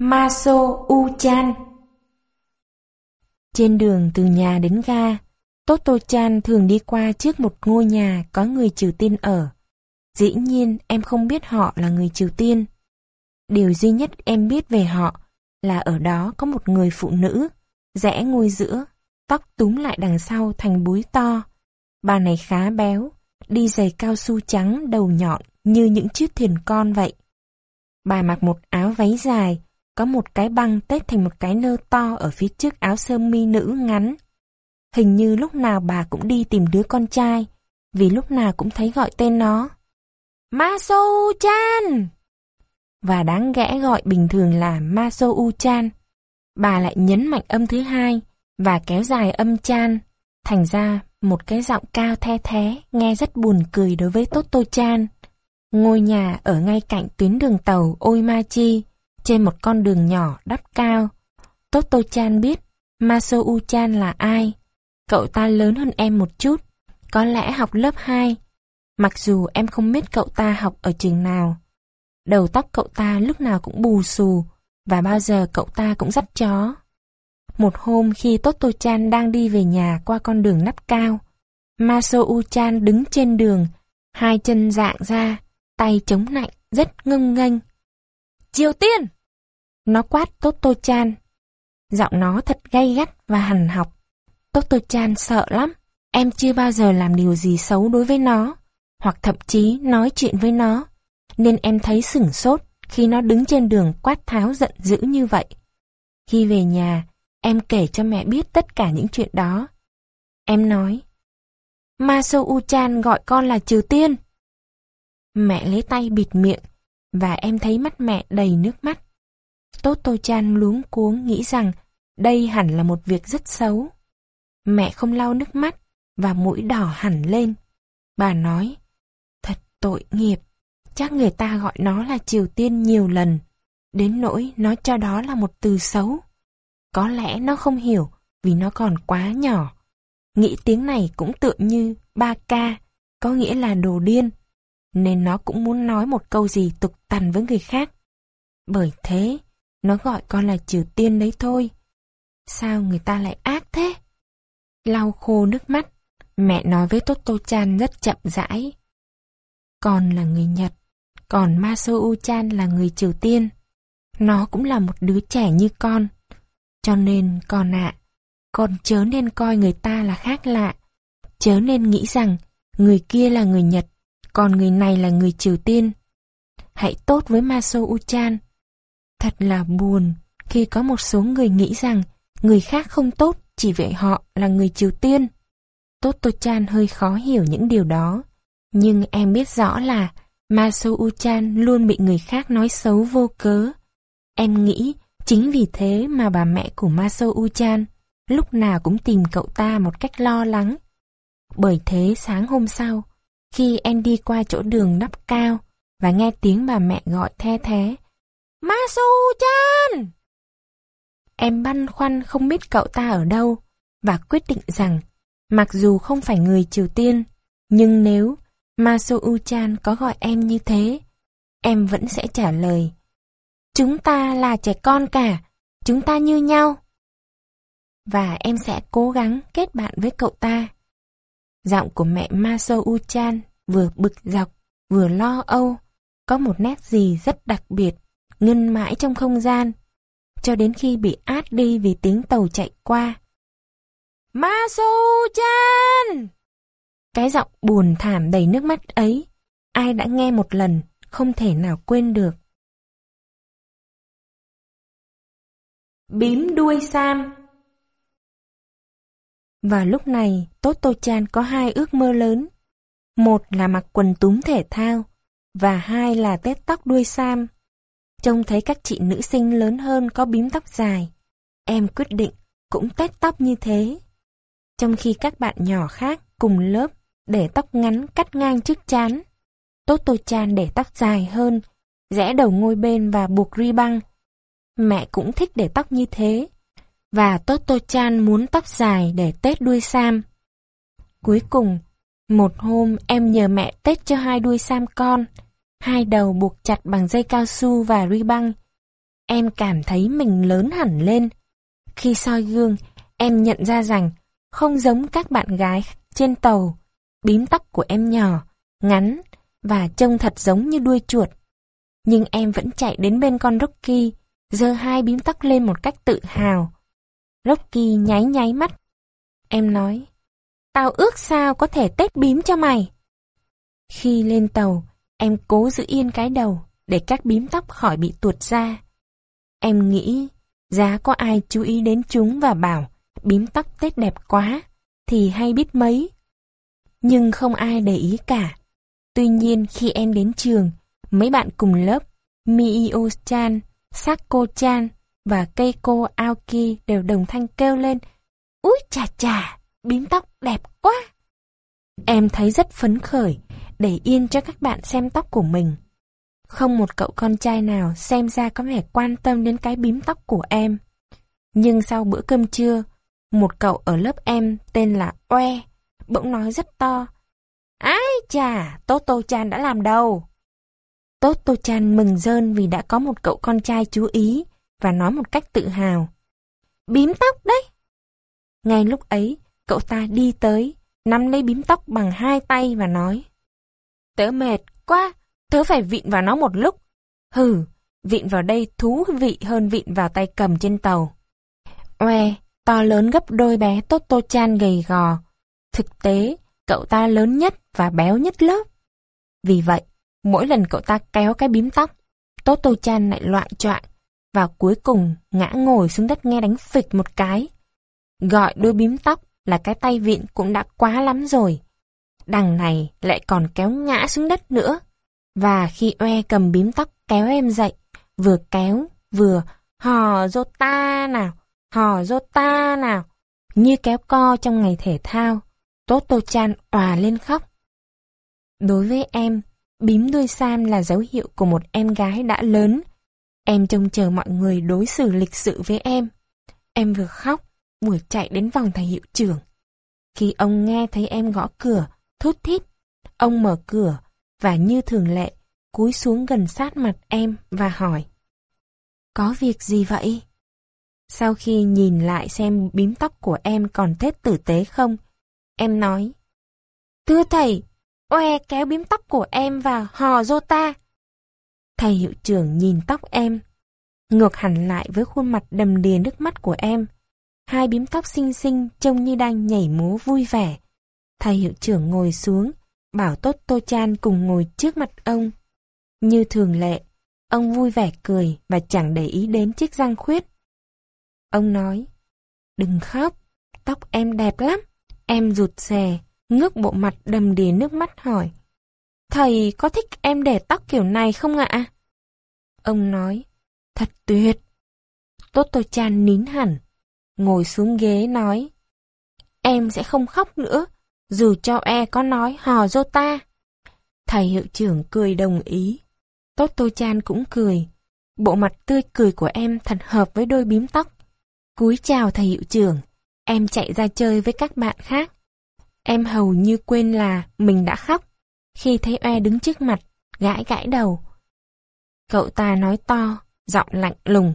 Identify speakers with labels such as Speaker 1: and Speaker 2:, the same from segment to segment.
Speaker 1: Maso U-chan Trên đường từ nhà đến ga, Toto Chan thường đi qua trước một ngôi nhà có người Triều Tiên ở. Dĩ nhiên em không biết họ là người Triều Tiên. Điều duy nhất em biết về họ là ở đó có một người phụ nữ, rẽ ngôi giữa, tóc túm lại đằng sau thành búi to. Bà này khá béo, đi giày cao su trắng đầu nhọn như những chiếc thuyền con vậy. Bà mặc một áo váy dài, có một cái băng tết thành một cái nơ to ở phía trước áo sơ mi nữ ngắn. Hình như lúc nào bà cũng đi tìm đứa con trai, vì lúc nào cũng thấy gọi tên nó. Maso-chan! Và đáng ghẽ gọi bình thường là Maso-u-chan. Bà lại nhấn mạnh âm thứ hai và kéo dài âm chan. Thành ra một cái giọng cao the thế nghe rất buồn cười đối với Toto-chan. Ngôi nhà ở ngay cạnh tuyến đường tàu Oimachi, trên một con đường nhỏ đắp cao. Toto-chan biết Masou-chan là ai. Cậu ta lớn hơn em một chút, có lẽ học lớp 2. Mặc dù em không biết cậu ta học ở trường nào. Đầu tóc cậu ta lúc nào cũng bù xù, và bao giờ cậu ta cũng dắt chó. Một hôm khi Toto-chan đang đi về nhà qua con đường nắp cao, Masou-chan đứng trên đường, hai chân dạng ra, tay chống nạnh, rất ngưng nghênh. Triều Tiên! Nó quát Toto-chan. Giọng nó thật gay gắt và hằn học. Toto-chan sợ lắm. Em chưa bao giờ làm điều gì xấu đối với nó, hoặc thậm chí nói chuyện với nó, nên em thấy sửng sốt khi nó đứng trên đường quát tháo giận dữ như vậy. Khi về nhà, em kể cho mẹ biết tất cả những chuyện đó. Em nói, Maso U-chan gọi con là Triều Tiên. Mẹ lấy tay bịt miệng, và em thấy mắt mẹ đầy nước mắt. Tốt Tô Chan luống cuống nghĩ rằng đây hẳn là một việc rất xấu. Mẹ không lau nước mắt và mũi đỏ hẳn lên. Bà nói, thật tội nghiệp, chắc người ta gọi nó là Triều Tiên nhiều lần, đến nỗi nó cho đó là một từ xấu. Có lẽ nó không hiểu vì nó còn quá nhỏ. Nghĩ tiếng này cũng tựa như ba ca, có nghĩa là đồ điên, nên nó cũng muốn nói một câu gì tục tằn với người khác. Bởi thế, nó gọi con là Triều Tiên đấy thôi. Sao người ta lại ác thế? Lau khô nước mắt, mẹ nói với Toto Chan rất chậm rãi. Con là người Nhật, còn Masou Chan là người Triều Tiên. Nó cũng là một đứa trẻ như con. Cho nên con ạ, con chớ nên coi người ta là khác lạ. Chớ nên nghĩ rằng người kia là người Nhật, còn người này là người Triều Tiên. Hãy tốt với Masou Chan. Thật là buồn khi có một số người nghĩ rằng người khác không tốt chỉ vì họ là người Triều Tiên. Toto Chan hơi khó hiểu những điều đó, nhưng em biết rõ là Masou Chan luôn bị người khác nói xấu vô cớ. Em nghĩ chính vì thế mà bà mẹ của Masou Chan lúc nào cũng tìm cậu ta một cách lo lắng. Bởi thế sáng hôm sau, khi em đi qua chỗ đường nắp cao và nghe tiếng bà mẹ gọi the thế, Masu-chan! Em băn khoăn không biết cậu ta ở đâu và quyết định rằng mặc dù không phải người Triều Tiên, nhưng nếu Masu-chan có gọi em như thế, em vẫn sẽ trả lời Chúng ta là trẻ con cả, chúng ta như nhau. Và em sẽ cố gắng kết bạn với cậu ta. Giọng của mẹ Maso-chan vừa bực dọc, vừa lo âu, có một nét gì rất đặc biệt ngân mãi trong không gian, cho đến khi bị át đi vì tiếng tàu chạy qua. Masu-chan! Cái giọng buồn thảm đầy nước mắt ấy, ai đã nghe một lần, không thể nào quên được. Bím đuôi Sam Và lúc này, Toto Chan có hai ước mơ lớn. Một là mặc quần túm thể thao, và hai là tết tóc đuôi Sam. Trông thấy các chị nữ sinh lớn hơn có bím tóc dài. Em quyết định cũng tết tóc như thế. Trong khi các bạn nhỏ khác cùng lớp để tóc ngắn cắt ngang trước chán. tôi Chan để tóc dài hơn, rẽ đầu ngôi bên và buộc ri băng. Mẹ cũng thích để tóc như thế. Và tốt tôi Chan muốn tóc dài để tết đuôi Sam. Cuối cùng, một hôm em nhờ mẹ tết cho hai đuôi Sam con hai đầu buộc chặt bằng dây cao su và ri băng. em cảm thấy mình lớn hẳn lên. Khi soi gương, em nhận ra rằng không giống các bạn gái trên tàu, bím tóc của em nhỏ, ngắn và trông thật giống như đuôi chuột. Nhưng em vẫn chạy đến bên con Rocky, giơ hai bím tóc lên một cách tự hào. Rocky nháy nháy mắt. Em nói, tao ước sao có thể tết bím cho mày. Khi lên tàu, em cố giữ yên cái đầu để các bím tóc khỏi bị tuột ra. Em nghĩ, giá có ai chú ý đến chúng và bảo bím tóc Tết đẹp quá, thì hay biết mấy. Nhưng không ai để ý cả. Tuy nhiên khi em đến trường, mấy bạn cùng lớp, Miio-chan, Sako-chan và Keiko Aoki đều đồng thanh kêu lên, Úi chà chà, bím tóc đẹp quá. Em thấy rất phấn khởi, để yên cho các bạn xem tóc của mình. Không một cậu con trai nào xem ra có vẻ quan tâm đến cái bím tóc của em. Nhưng sau bữa cơm trưa, một cậu ở lớp em tên là Oe, bỗng nói rất to. Ái chà, Toto Chan đã làm đâu? Toto Chan mừng rơn vì đã có một cậu con trai chú ý và nói một cách tự hào. Bím tóc đấy! Ngay lúc ấy, cậu ta đi tới, nắm lấy bím tóc bằng hai tay và nói. Tớ mệt quá, tớ phải vịn vào nó một lúc. Hừ, vịn vào đây thú vị hơn vịn vào tay cầm trên tàu. Oe, to lớn gấp đôi bé Toto Chan gầy gò. Thực tế, cậu ta lớn nhất và béo nhất lớp. Vì vậy, mỗi lần cậu ta kéo cái bím tóc, Toto Chan lại loạn choạng và cuối cùng ngã ngồi xuống đất nghe đánh phịch một cái. Gọi đôi bím tóc là cái tay vịn cũng đã quá lắm rồi. Đằng này lại còn kéo ngã xuống đất nữa. Và khi oe cầm bím tóc kéo em dậy, vừa kéo, vừa hò dô ta nào, hò dô ta nào, như kéo co trong ngày thể thao. tốt tô Chan òa lên khóc. Đối với em, bím đuôi sam là dấu hiệu của một em gái đã lớn. Em trông chờ mọi người đối xử lịch sự với em. Em vừa khóc, vừa chạy đến vòng thầy hiệu trưởng. Khi ông nghe thấy em gõ cửa, thút thít, ông mở cửa và như thường lệ, cúi xuống gần sát mặt em và hỏi. Có việc gì vậy? Sau khi nhìn lại xem bím tóc của em còn tết tử tế không, em nói. Thưa thầy, oe kéo bím tóc của em và hò rô ta. Thầy hiệu trưởng nhìn tóc em, ngược hẳn lại với khuôn mặt đầm đìa nước mắt của em. Hai bím tóc xinh xinh trông như đang nhảy múa vui vẻ. Thầy hiệu trưởng ngồi xuống, bảo Tốt Tô Chan cùng ngồi trước mặt ông. Như thường lệ, ông vui vẻ cười và chẳng để ý đến chiếc răng khuyết. Ông nói, đừng khóc, tóc em đẹp lắm. Em rụt rè, ngước bộ mặt đầm đìa nước mắt hỏi. Thầy có thích em để tóc kiểu này không ạ? Ông nói, thật tuyệt. Tốt Tô Chan nín hẳn, ngồi xuống ghế nói. Em sẽ không khóc nữa, dù cho e có nói hò dô ta. Thầy hiệu trưởng cười đồng ý. Tốt Tô Chan cũng cười. Bộ mặt tươi cười của em thật hợp với đôi bím tóc. Cúi chào thầy hiệu trưởng, em chạy ra chơi với các bạn khác. Em hầu như quên là mình đã khóc. Khi thấy e đứng trước mặt, gãi gãi đầu. Cậu ta nói to, giọng lạnh lùng.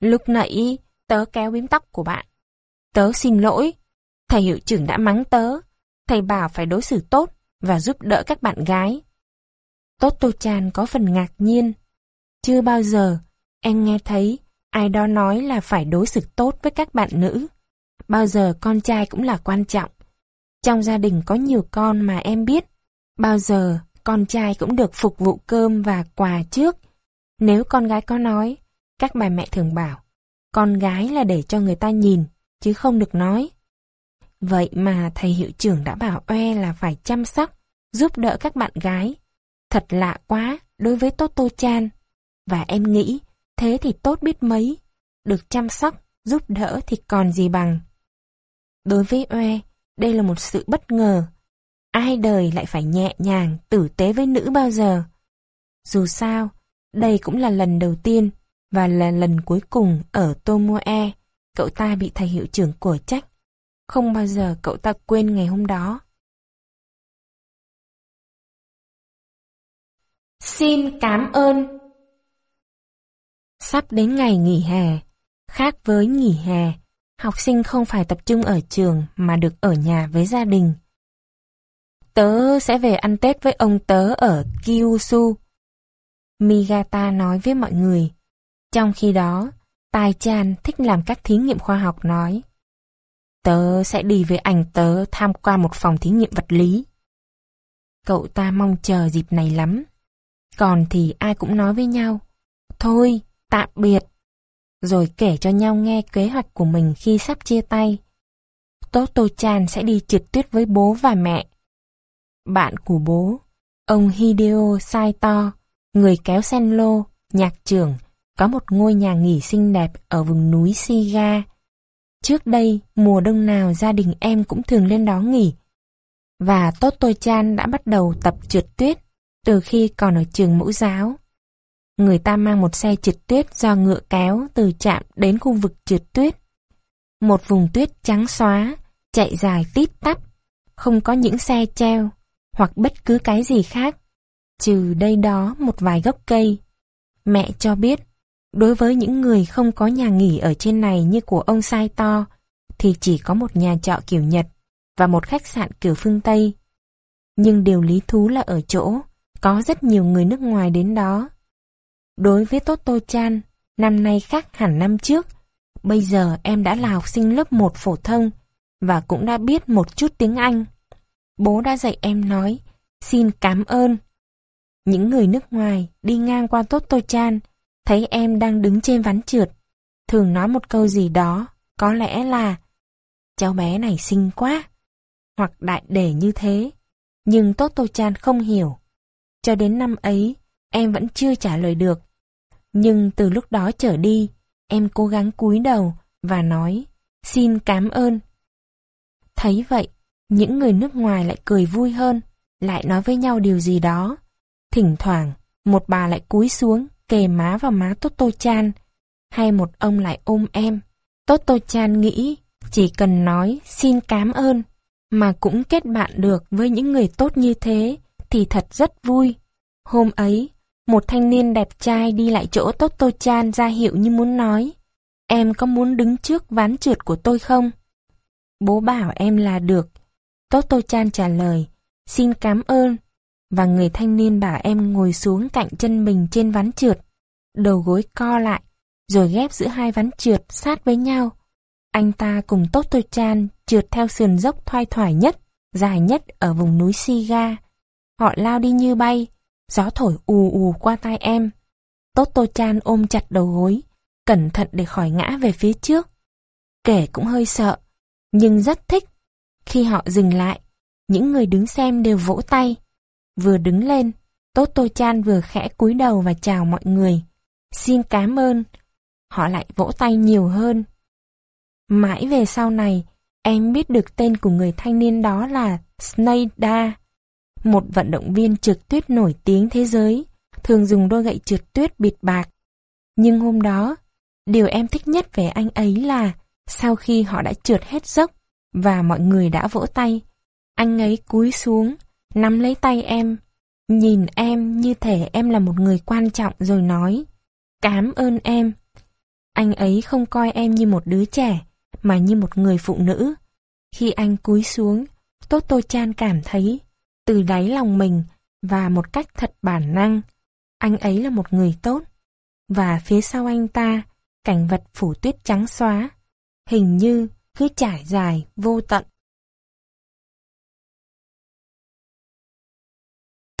Speaker 1: Lúc nãy, tớ kéo bím tóc của bạn. Tớ xin lỗi, thầy hiệu trưởng đã mắng tớ. Thầy bảo phải đối xử tốt và giúp đỡ các bạn gái. Tốt Tô Chan có phần ngạc nhiên. Chưa bao giờ em nghe thấy ai đó nói là phải đối xử tốt với các bạn nữ. Bao giờ con trai cũng là quan trọng. Trong gia đình có nhiều con mà em biết. Bao giờ con trai cũng được phục vụ cơm và quà trước. Nếu con gái có nói, các bà mẹ thường bảo con gái là để cho người ta nhìn, chứ không được nói. Vậy mà thầy hiệu trưởng đã bảo oe là phải chăm sóc, giúp đỡ các bạn gái. Thật lạ quá đối với Toto Chan. Và em nghĩ, thế thì tốt biết mấy. Được chăm sóc, giúp đỡ thì còn gì bằng. Đối với oe, đây là một sự bất ngờ. Ai đời lại phải nhẹ nhàng, tử tế với nữ bao giờ. Dù sao, đây cũng là lần đầu tiên và là lần cuối cùng ở Tomoe, cậu ta bị thầy hiệu trưởng của trách. Không bao giờ cậu ta quên ngày hôm đó. Xin cảm ơn Sắp đến ngày nghỉ hè. Khác với nghỉ hè, học sinh không phải tập trung ở trường mà được ở nhà với gia đình. Tớ sẽ về ăn Tết với ông tớ ở Kyushu. Migata nói với mọi người. Trong khi đó, Tai Chan thích làm các thí nghiệm khoa học nói. Tớ sẽ đi với anh tớ tham quan một phòng thí nghiệm vật lý. Cậu ta mong chờ dịp này lắm. Còn thì ai cũng nói với nhau. Thôi, tạm biệt. Rồi kể cho nhau nghe kế hoạch của mình khi sắp chia tay. Toto Chan sẽ đi trượt tuyết với bố và mẹ. Bạn của bố, ông Hideo Saito, người kéo sen lô, nhạc trưởng, có một ngôi nhà nghỉ xinh đẹp ở vùng núi Siga. Trước đây, mùa đông nào gia đình em cũng thường lên đó nghỉ. Và tốt tôi Chan đã bắt đầu tập trượt tuyết từ khi còn ở trường mẫu giáo. Người ta mang một xe trượt tuyết do ngựa kéo từ trạm đến khu vực trượt tuyết. Một vùng tuyết trắng xóa, chạy dài tít tắp, không có những xe treo hoặc bất cứ cái gì khác, trừ đây đó một vài gốc cây. Mẹ cho biết, đối với những người không có nhà nghỉ ở trên này như của ông Sai To, thì chỉ có một nhà trọ kiểu Nhật và một khách sạn kiểu phương Tây. Nhưng điều lý thú là ở chỗ, có rất nhiều người nước ngoài đến đó. Đối với Toto Chan, năm nay khác hẳn năm trước. Bây giờ em đã là học sinh lớp 1 phổ thông và cũng đã biết một chút tiếng Anh. Bố đã dạy em nói, xin cảm ơn. Những người nước ngoài đi ngang qua Toto Chan, thấy em đang đứng trên ván trượt, thường nói một câu gì đó, có lẽ là cháu bé này xinh quá, hoặc đại để như thế. Nhưng tốt tô Chan không hiểu. Cho đến năm ấy, em vẫn chưa trả lời được. Nhưng từ lúc đó trở đi, em cố gắng cúi đầu và nói, xin cảm ơn. Thấy vậy, những người nước ngoài lại cười vui hơn, lại nói với nhau điều gì đó. Thỉnh thoảng, một bà lại cúi xuống, kề má vào má Toto Chan, hay một ông lại ôm em. Toto Chan nghĩ, chỉ cần nói xin cảm ơn, mà cũng kết bạn được với những người tốt như thế, thì thật rất vui. Hôm ấy, một thanh niên đẹp trai đi lại chỗ Toto Chan ra hiệu như muốn nói, em có muốn đứng trước ván trượt của tôi không? Bố bảo em là được, Toto Chan trả lời, xin cảm ơn. Và người thanh niên bảo em ngồi xuống cạnh chân mình trên ván trượt, đầu gối co lại, rồi ghép giữa hai ván trượt sát với nhau. Anh ta cùng Toto Chan trượt theo sườn dốc thoai thoải nhất, dài nhất ở vùng núi Siga. Họ lao đi như bay, gió thổi ù ù qua tai em. Toto Chan ôm chặt đầu gối, cẩn thận để khỏi ngã về phía trước. Kể cũng hơi sợ, nhưng rất thích khi họ dừng lại, những người đứng xem đều vỗ tay. Vừa đứng lên, Toto Chan vừa khẽ cúi đầu và chào mọi người. Xin cảm ơn. Họ lại vỗ tay nhiều hơn. Mãi về sau này, em biết được tên của người thanh niên đó là Sneida, một vận động viên trượt tuyết nổi tiếng thế giới, thường dùng đôi gậy trượt tuyết bịt bạc. Nhưng hôm đó, điều em thích nhất về anh ấy là sau khi họ đã trượt hết dốc, và mọi người đã vỗ tay. Anh ấy cúi xuống, nắm lấy tay em, nhìn em như thể em là một người quan trọng rồi nói, cảm ơn em. Anh ấy không coi em như một đứa trẻ, mà như một người phụ nữ. Khi anh cúi xuống, Tốt Tô Chan cảm thấy, từ đáy lòng mình và một cách thật bản năng, anh ấy là một người tốt. Và phía sau anh ta, cảnh vật phủ tuyết trắng xóa, hình như cứ trải dài vô tận.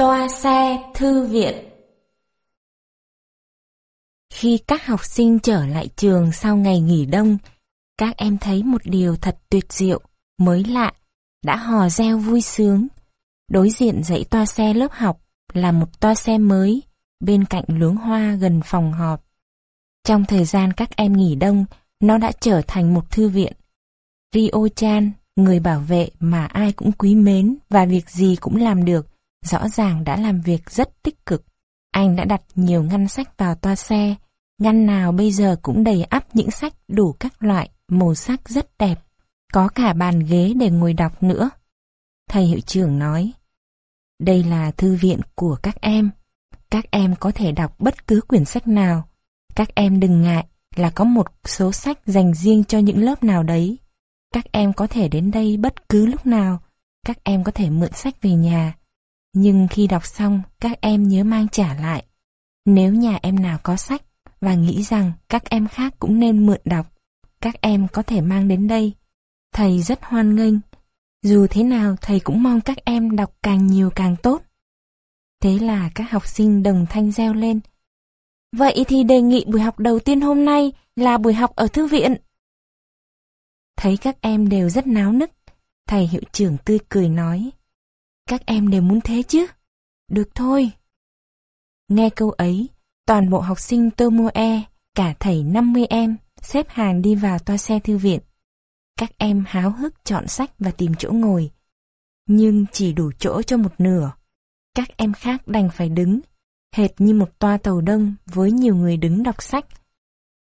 Speaker 1: Toa xe thư viện Khi các học sinh trở lại trường sau ngày nghỉ đông, các em thấy một điều thật tuyệt diệu, mới lạ, đã hò reo vui sướng. Đối diện dãy toa xe lớp học là một toa xe mới, bên cạnh luống hoa gần phòng họp. Trong thời gian các em nghỉ đông, nó đã trở thành một thư viện. Rio-chan, người bảo vệ mà ai cũng quý mến và việc gì cũng làm được, rõ ràng đã làm việc rất tích cực. Anh đã đặt nhiều ngăn sách vào toa xe, ngăn nào bây giờ cũng đầy ắp những sách đủ các loại, màu sắc rất đẹp. Có cả bàn ghế để ngồi đọc nữa. Thầy hiệu trưởng nói, đây là thư viện của các em. Các em có thể đọc bất cứ quyển sách nào, Các em đừng ngại là có một số sách dành riêng cho những lớp nào đấy. Các em có thể đến đây bất cứ lúc nào. Các em có thể mượn sách về nhà. Nhưng khi đọc xong, các em nhớ mang trả lại. Nếu nhà em nào có sách và nghĩ rằng các em khác cũng nên mượn đọc, các em có thể mang đến đây. Thầy rất hoan nghênh. Dù thế nào, thầy cũng mong các em đọc càng nhiều càng tốt. Thế là các học sinh đồng thanh reo lên. Vậy thì đề nghị buổi học đầu tiên hôm nay là buổi học ở thư viện. Thấy các em đều rất náo nức, thầy hiệu trưởng tươi cười nói. Các em đều muốn thế chứ? Được thôi. Nghe câu ấy, toàn bộ học sinh Tomoe, cả thầy 50 em, xếp hàng đi vào toa xe thư viện. Các em háo hức chọn sách và tìm chỗ ngồi. Nhưng chỉ đủ chỗ cho một nửa. Các em khác đành phải đứng, hệt như một toa tàu đông với nhiều người đứng đọc sách.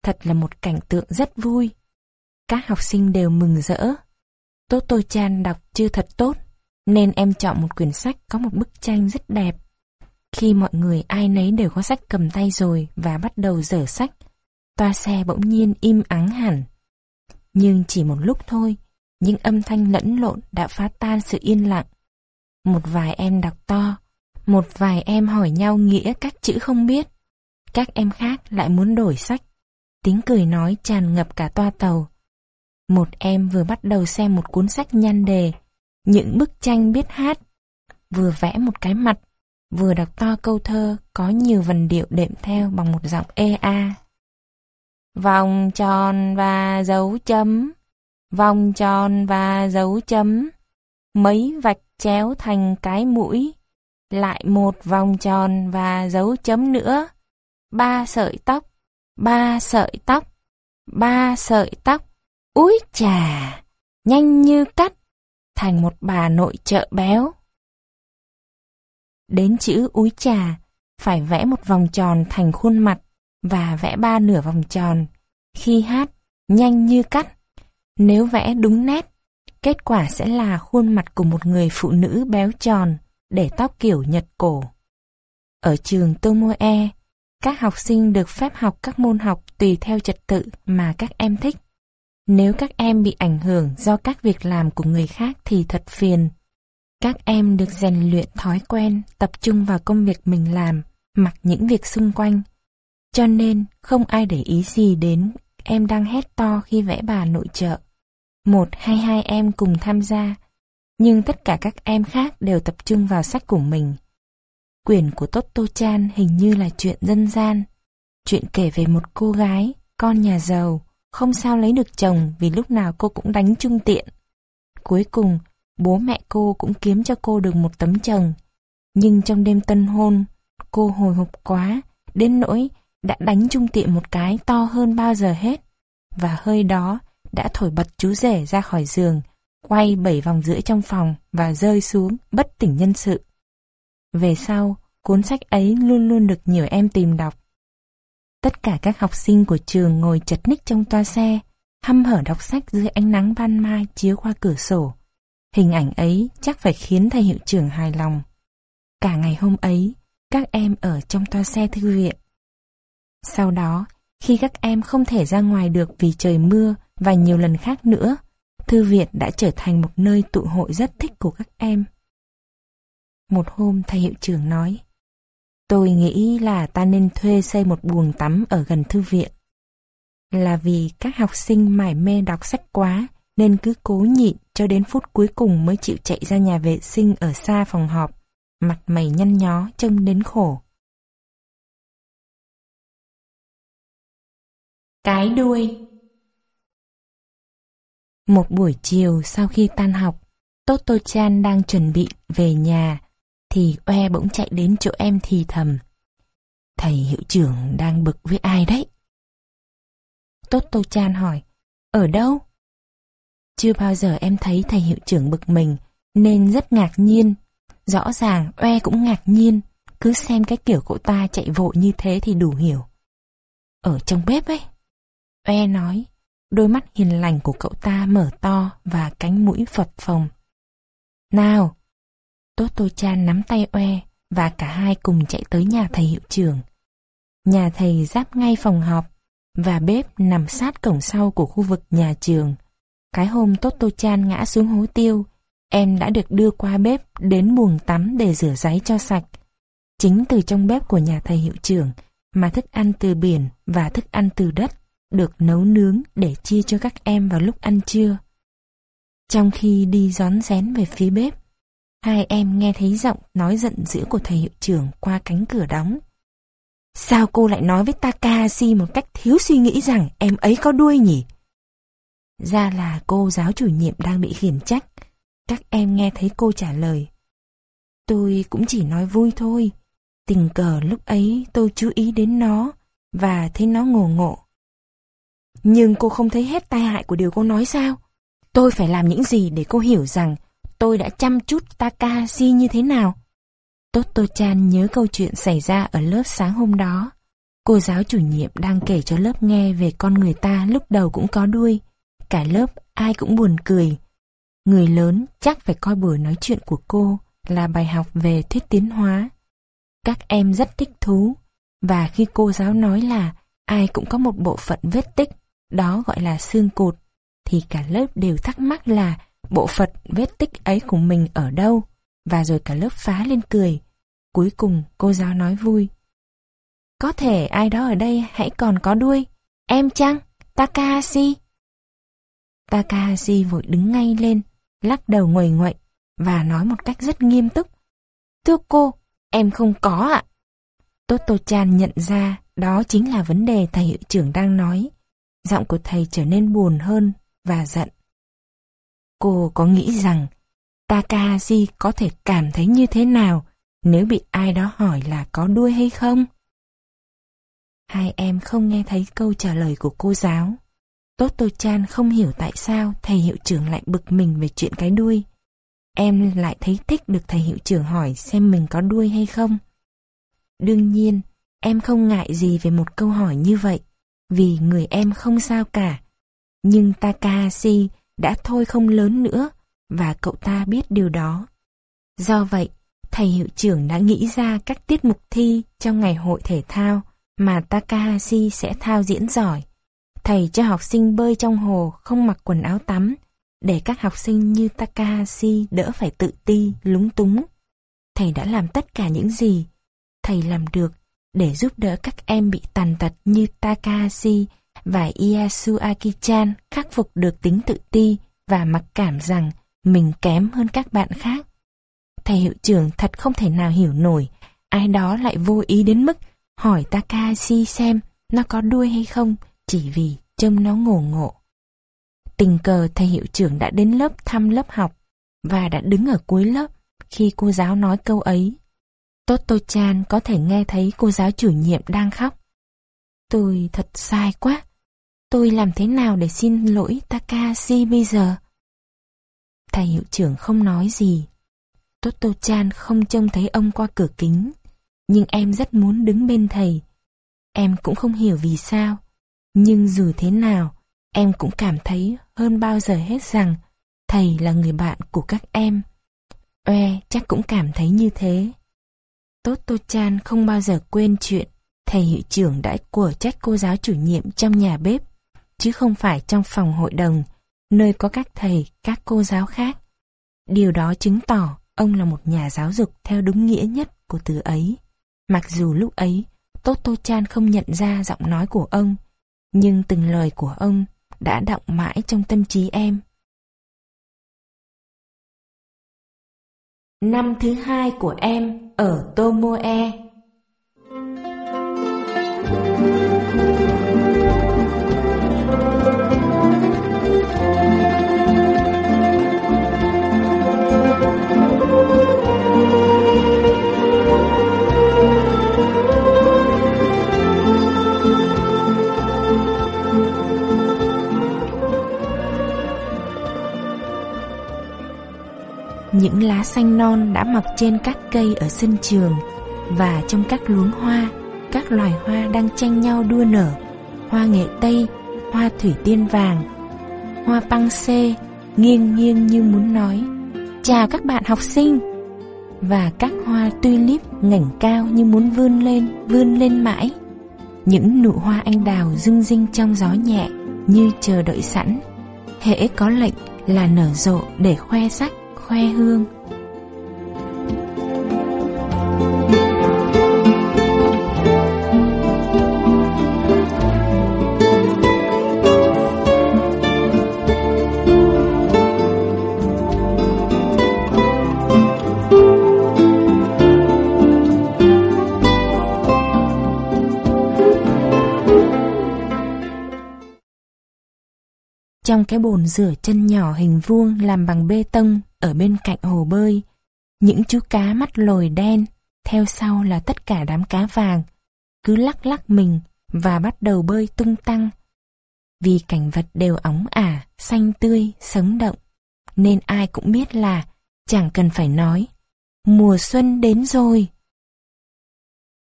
Speaker 1: Thật là một cảnh tượng rất vui. Các học sinh đều mừng rỡ. Tốt tôi Chan đọc chưa thật tốt, nên em chọn một quyển sách có một bức tranh rất đẹp. Khi mọi người ai nấy đều có sách cầm tay rồi và bắt đầu dở sách, toa xe bỗng nhiên im ắng hẳn. Nhưng chỉ một lúc thôi, những âm thanh lẫn lộn đã phá tan sự yên lặng. Một vài em đọc to, một vài em hỏi nhau nghĩa các chữ không biết. Các em khác lại muốn đổi sách. Tiếng cười nói tràn ngập cả toa tàu. Một em vừa bắt đầu xem một cuốn sách nhan đề, những bức tranh biết hát, vừa vẽ một cái mặt, vừa đọc to câu thơ có nhiều vần điệu đệm theo bằng một giọng ê a. Vòng tròn và dấu chấm, vòng tròn và dấu chấm, mấy vạch chéo thành cái mũi, lại một vòng tròn và dấu chấm nữa, ba sợi tóc, ba sợi tóc, ba sợi tóc, úi chà, nhanh như cắt, thành một bà nội trợ béo. Đến chữ úi trà, phải vẽ một vòng tròn thành khuôn mặt và vẽ ba nửa vòng tròn. Khi hát, nhanh như cắt. Nếu vẽ đúng nét, kết quả sẽ là khuôn mặt của một người phụ nữ béo tròn, để tóc kiểu nhật cổ. Ở trường Tomoe, các học sinh được phép học các môn học tùy theo trật tự mà các em thích. Nếu các em bị ảnh hưởng do các việc làm của người khác thì thật phiền. Các em được rèn luyện thói quen, tập trung vào công việc mình làm, mặc những việc xung quanh. Cho nên, không ai để ý gì đến em đang hét to khi vẽ bà nội trợ. Một hay hai em cùng tham gia, nhưng tất cả các em khác đều tập trung vào sách của mình. Quyển của Toto Chan hình như là chuyện dân gian, chuyện kể về một cô gái, con nhà giàu, không sao lấy được chồng vì lúc nào cô cũng đánh trung tiện. Cuối cùng, bố mẹ cô cũng kiếm cho cô được một tấm chồng. Nhưng trong đêm tân hôn, cô hồi hộp quá, đến nỗi đã đánh trung tiện một cái to hơn bao giờ hết. Và hơi đó đã thổi bật chú rể ra khỏi giường, quay bảy vòng rưỡi trong phòng và rơi xuống, bất tỉnh nhân sự. Về sau, cuốn sách ấy luôn luôn được nhiều em tìm đọc. Tất cả các học sinh của trường ngồi chật ních trong toa xe, hăm hở đọc sách dưới ánh nắng ban mai chiếu qua cửa sổ. Hình ảnh ấy chắc phải khiến thầy hiệu trưởng hài lòng. Cả ngày hôm ấy, các em ở trong toa xe thư viện. Sau đó, khi các em không thể ra ngoài được vì trời mưa và nhiều lần khác nữa, thư viện đã trở thành một nơi tụ hội rất thích của các em. Một hôm thầy hiệu trưởng nói, tôi nghĩ là ta nên thuê xây một buồng tắm ở gần thư viện. Là vì các học sinh mải mê đọc sách quá nên cứ cố nhịn cho đến phút cuối cùng mới chịu chạy ra nhà vệ sinh ở xa phòng họp, mặt mày nhăn nhó trông đến khổ. Cái đuôi một buổi chiều sau khi tan học, Toto Chan đang chuẩn bị về nhà, thì oe bỗng chạy đến chỗ em thì thầm. Thầy hiệu trưởng đang bực với ai đấy? tốt tô Chan hỏi, ở đâu? Chưa bao giờ em thấy thầy hiệu trưởng bực mình, nên rất ngạc nhiên. Rõ ràng oe cũng ngạc nhiên, cứ xem cái kiểu cậu ta chạy vội như thế thì đủ hiểu. Ở trong bếp ấy. Oe nói, Đôi mắt hiền lành của cậu ta mở to và cánh mũi phập phồng. Nào! Tốt Tô Chan nắm tay oe và cả hai cùng chạy tới nhà thầy hiệu trưởng. Nhà thầy giáp ngay phòng họp và bếp nằm sát cổng sau của khu vực nhà trường. Cái hôm Toto Chan ngã xuống hố tiêu, em đã được đưa qua bếp đến buồng tắm để rửa giấy cho sạch. Chính từ trong bếp của nhà thầy hiệu trưởng mà thức ăn từ biển và thức ăn từ đất được nấu nướng để chia cho các em vào lúc ăn trưa. Trong khi đi gión rén về phía bếp, hai em nghe thấy giọng nói giận dữ của thầy hiệu trưởng qua cánh cửa đóng. Sao cô lại nói với Takahashi một cách thiếu suy nghĩ rằng em ấy có đuôi nhỉ? Ra là cô giáo chủ nhiệm đang bị khiển trách. Các em nghe thấy cô trả lời. Tôi cũng chỉ nói vui thôi. Tình cờ lúc ấy tôi chú ý đến nó và thấy nó ngồ ngộ. Nhưng cô không thấy hết tai hại của điều cô nói sao? Tôi phải làm những gì để cô hiểu rằng tôi đã chăm chút Takashi như thế nào? Toto-chan nhớ câu chuyện xảy ra ở lớp sáng hôm đó. Cô giáo chủ nhiệm đang kể cho lớp nghe về con người ta lúc đầu cũng có đuôi. Cả lớp ai cũng buồn cười. Người lớn chắc phải coi buổi nói chuyện của cô là bài học về thuyết tiến hóa. Các em rất thích thú, và khi cô giáo nói là ai cũng có một bộ phận vết tích, đó gọi là xương cột, thì cả lớp đều thắc mắc là bộ Phật vết tích ấy của mình ở đâu, và rồi cả lớp phá lên cười. Cuối cùng cô giáo nói vui. Có thể ai đó ở đây hãy còn có đuôi. Em chăng? Takahashi? Takahashi vội đứng ngay lên, lắc đầu nguầy nguậy và nói một cách rất nghiêm túc. Thưa cô, em không có ạ. Toto-chan nhận ra đó chính là vấn đề thầy hiệu trưởng đang nói. Giọng của thầy trở nên buồn hơn và giận. Cô có nghĩ rằng Takahashi có thể cảm thấy như thế nào nếu bị ai đó hỏi là có đuôi hay không? Hai em không nghe thấy câu trả lời của cô giáo. Toto Chan không hiểu tại sao thầy hiệu trưởng lại bực mình về chuyện cái đuôi. Em lại thấy thích được thầy hiệu trưởng hỏi xem mình có đuôi hay không. Đương nhiên, em không ngại gì về một câu hỏi như vậy, vì người em không sao cả. Nhưng Takahashi đã thôi không lớn nữa, và cậu ta biết điều đó. Do vậy, thầy hiệu trưởng đã nghĩ ra các tiết mục thi trong ngày hội thể thao mà Takahashi sẽ thao diễn giỏi. Thầy cho học sinh bơi trong hồ không mặc quần áo tắm, để các học sinh như Takahashi đỡ phải tự ti, lúng túng. Thầy đã làm tất cả những gì thầy làm được để giúp đỡ các em bị tàn tật như Takahashi và Iyasuaki-chan khắc phục được tính tự ti và mặc cảm rằng mình kém hơn các bạn khác. Thầy hiệu trưởng thật không thể nào hiểu nổi, ai đó lại vô ý đến mức hỏi Takashi xem nó có đuôi hay không, chỉ vì trông nó ngổ ngộ. Tình cờ thầy hiệu trưởng đã đến lớp thăm lớp học và đã đứng ở cuối lớp khi cô giáo nói câu ấy. Toto-chan có thể nghe thấy cô giáo chủ nhiệm đang khóc. Tôi thật sai quá. Tôi làm thế nào để xin lỗi Takashi bây giờ? Thầy hiệu trưởng không nói gì. Toto-chan không trông thấy ông qua cửa kính. Nhưng em rất muốn đứng bên thầy. Em cũng không hiểu vì sao. Nhưng dù thế nào, em cũng cảm thấy hơn bao giờ hết rằng thầy là người bạn của các em. Oe chắc cũng cảm thấy như thế. Toto Chan không bao giờ quên chuyện thầy hiệu trưởng đã của trách cô giáo chủ nhiệm trong nhà bếp, chứ không phải trong phòng hội đồng, nơi có các thầy, các cô giáo khác. Điều đó chứng tỏ ông là một nhà giáo dục theo đúng nghĩa nhất của từ ấy. Mặc dù lúc ấy, Toto Chan không nhận ra giọng nói của ông, nhưng từng lời của ông đã đọng mãi trong tâm trí em. Năm thứ hai của em ở Tomoe Những lá xanh non đã mọc trên các cây ở sân trường Và trong các luống hoa Các loài hoa đang tranh nhau đua nở. Hoa nghệ tây, hoa thủy tiên vàng Hoa băng xê Nghiêng nghiêng như muốn nói Chào các bạn học sinh! Và các hoa tulip ngẩng cao như muốn vươn lên, vươn lên mãi. Những nụ hoa anh đào rưng rinh trong gió nhẹ như chờ đợi sẵn. Hễ có lệnh là nở rộ để khoe sắc, khoe hương. Trong cái bồn rửa chân nhỏ hình vuông làm bằng bê tông ở bên cạnh hồ bơi, những chú cá mắt lồi đen, theo sau là tất cả đám cá vàng, cứ lắc lắc mình và bắt đầu bơi tung tăng. Vì cảnh vật đều óng ả, xanh tươi, sống động, nên ai cũng biết là chẳng cần phải nói, mùa xuân đến rồi.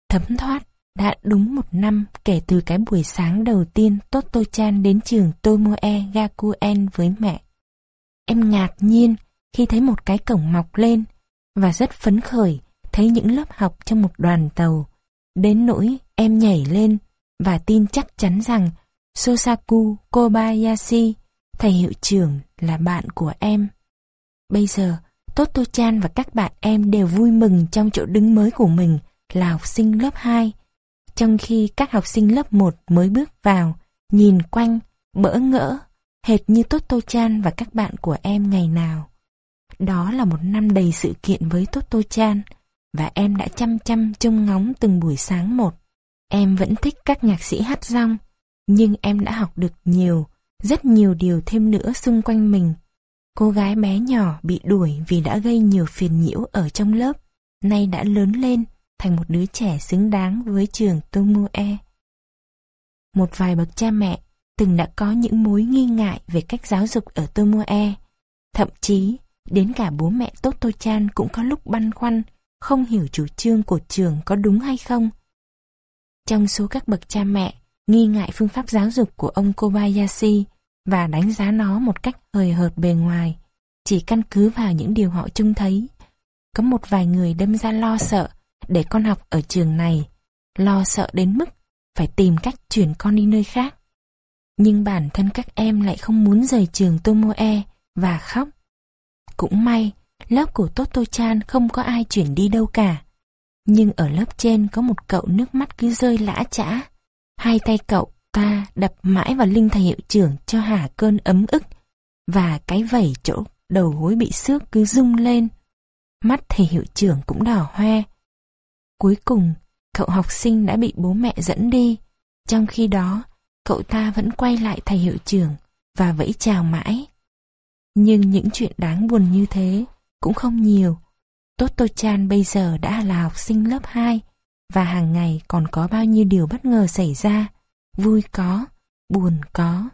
Speaker 1: Thấm thoát, đã đúng một năm kể từ cái buổi sáng đầu tiên Toto-chan đến trường Tomoe Gakuen với mẹ. Em ngạc nhiên khi thấy một cái cổng mọc lên và rất phấn khởi thấy những lớp học trong một đoàn tàu. Đến nỗi em nhảy lên và tin chắc chắn rằng Sosaku Kobayashi, thầy hiệu trưởng, là bạn của em. Bây giờ, Toto-chan và các bạn em đều vui mừng trong chỗ đứng mới của mình là học sinh lớp 2 trong khi các học sinh lớp 1 mới bước vào, nhìn quanh, bỡ ngỡ, hệt như Toto Chan và các bạn của em ngày nào. Đó là một năm đầy sự kiện với Toto Chan, và em đã chăm chăm trông ngóng từng buổi sáng một. Em vẫn thích các nhạc sĩ hát rong, nhưng em đã học được nhiều, rất nhiều điều thêm nữa xung quanh mình. Cô gái bé nhỏ bị đuổi vì đã gây nhiều phiền nhiễu ở trong lớp, nay đã lớn lên thành một đứa trẻ xứng đáng với trường Tomoe. Một vài bậc cha mẹ từng đã có những mối nghi ngại về cách giáo dục ở Tomoe. Thậm chí, đến cả bố mẹ Toto Chan cũng có lúc băn khoăn, không hiểu chủ trương của trường có đúng hay không. Trong số các bậc cha mẹ, nghi ngại phương pháp giáo dục của ông Kobayashi và đánh giá nó một cách hời hợt bề ngoài, chỉ căn cứ vào những điều họ trông thấy. Có một vài người đâm ra lo sợ để con học ở trường này, lo sợ đến mức phải tìm cách chuyển con đi nơi khác. Nhưng bản thân các em lại không muốn rời trường Tomoe và khóc. Cũng may, lớp của Toto-chan không có ai chuyển đi đâu cả. Nhưng ở lớp trên có một cậu nước mắt cứ rơi lã chã. Hai tay cậu ta đập mãi vào linh thầy hiệu trưởng cho hả cơn ấm ức và cái vẩy chỗ đầu gối bị xước cứ rung lên. Mắt thầy hiệu trưởng cũng đỏ hoe Cuối cùng, cậu học sinh đã bị bố mẹ dẫn đi. Trong khi đó, cậu ta vẫn quay lại thầy hiệu trưởng và vẫy chào mãi. Nhưng những chuyện đáng buồn như thế cũng không nhiều. Toto Chan bây giờ đã là học sinh lớp 2 và hàng ngày còn có bao nhiêu điều bất ngờ xảy ra. Vui có, buồn có.